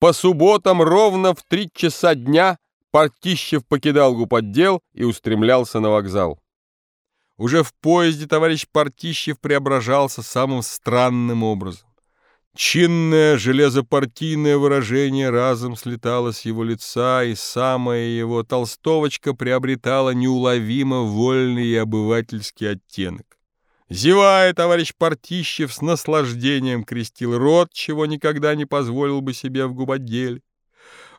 По субботам ровно в три часа дня Партищев покидал гупотдел и устремлялся на вокзал. Уже в поезде товарищ Партищев преображался самым странным образом. Чинное железопартийное выражение разом слетало с его лица, и самая его толстовочка приобретала неуловимо вольный и обывательский оттенок. Зевая, товарищ Партищев с наслаждением крестил рот, чего никогда не позволил бы себе в губоделе.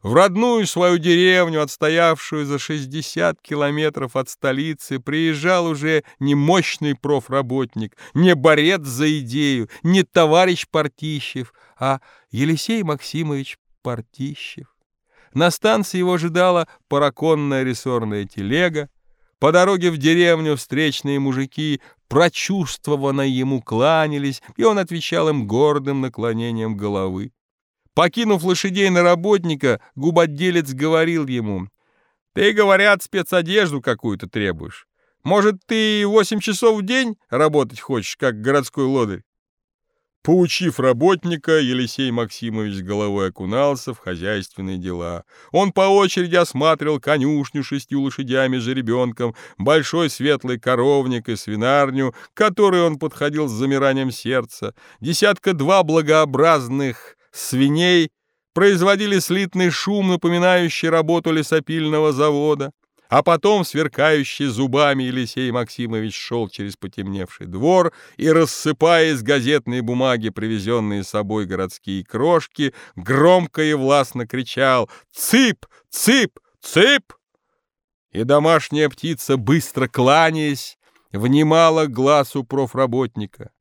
В родную свою деревню, отстоявшую за 60 километров от столицы, приезжал уже не мощный профработник, не борец за идею, не товарищ Партищев, а Елисей Максимович Партищев. На станции его ожидала параконная рессорная телега, по дороге в деревню встречные мужики прочувствованно ему кланялись, и он отвечал им гордым наклонением головы. Покинув лошадей на работника, губотделец говорил ему, «Ты, говорят, спецодежду какую-то требуешь. Может, ты восемь часов в день работать хочешь, как городской лодырь?» Поучив работника, Елисей Максимович головой окунался в хозяйственные дела. Он по очереди осматривал конюшню шестью лошадями с жеребенком, большой светлый коровник и свинарню, к которой он подходил с замиранием сердца, десятка-два благообразных свиней производили слитный шум, напоминающий работу лесопильного завода. А потом, сверкающий зубами, Елисей Максимович шел через потемневший двор и, рассыпая из газетной бумаги привезенные с собой городские крошки, громко и властно кричал «Цып! Цып! Цып!» И домашняя птица, быстро кланяясь, внимала глазу профработника.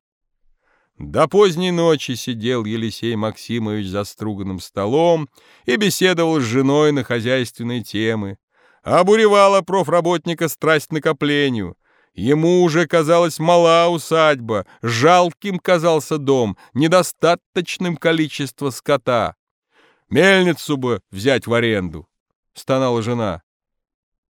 До поздней ночи сидел Елисей Максимович за струганным столом и беседовал с женой на хозяйственные темы. Обуревала профработника страсть накоплению. Ему уже казалась мала усадьба, жалким казался дом, недостаточным количество скота. «Мельницу бы взять в аренду», — стонала жена.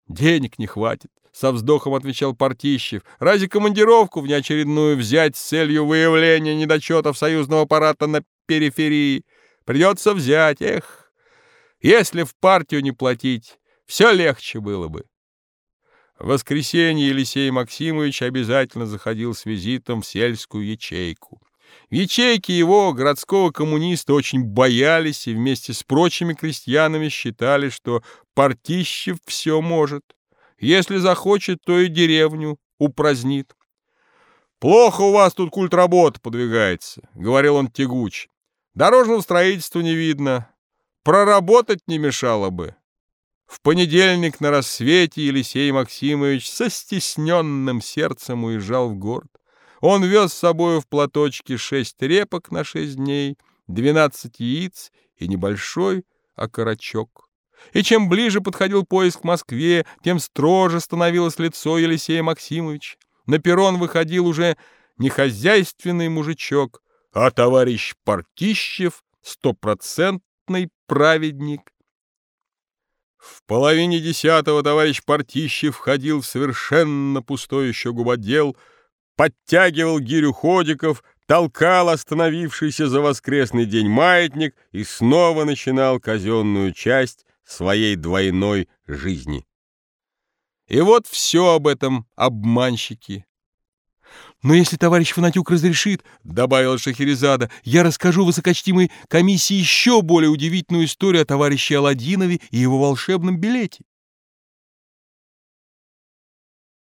«Денег не хватит», — со вздохом отвечал Партищев. «Разве командировку внеочередную взять с целью выявления недочетов союзного аппарата на периферии? Придется взять, эх! Если в партию не платить, все легче было бы. В воскресенье Елисей Максимович обязательно заходил с визитом в сельскую ячейку. В ячейке его, городского коммуниста, очень боялись и вместе с прочими крестьянами считали, что Партищев все может. Если захочет, то и деревню упразднит. «Плохо у вас тут культ работы подвигается», — говорил он тягуч. «Дорожного строительства не видно. Проработать не мешало бы. В понедельник на рассвете Елисей Максимович со стесненным сердцем уезжал в город. Он вез с собою в платочке шесть репок на шесть дней, двенадцать яиц и небольшой окорочок. И чем ближе подходил поезд к Москве, тем строже становилось лицо Елисея Максимовича. На перрон выходил уже не хозяйственный мужичок, а товарищ Партищев, стопроцентный праведник, в половине десятого товарищ Партищев входил в совершенно пустой еще губодел, подтягивал гирю ходиков, толкал остановившийся за воскресный день маятник и снова начинал казенную часть своей двойной жизни. И вот все об этом обманщики. «Но если товарищ Фанатюк разрешит, — добавила Шахерезада, — я расскажу высокочтимой комиссии еще более удивительную историю о товарище Аладдинове и его волшебном билете».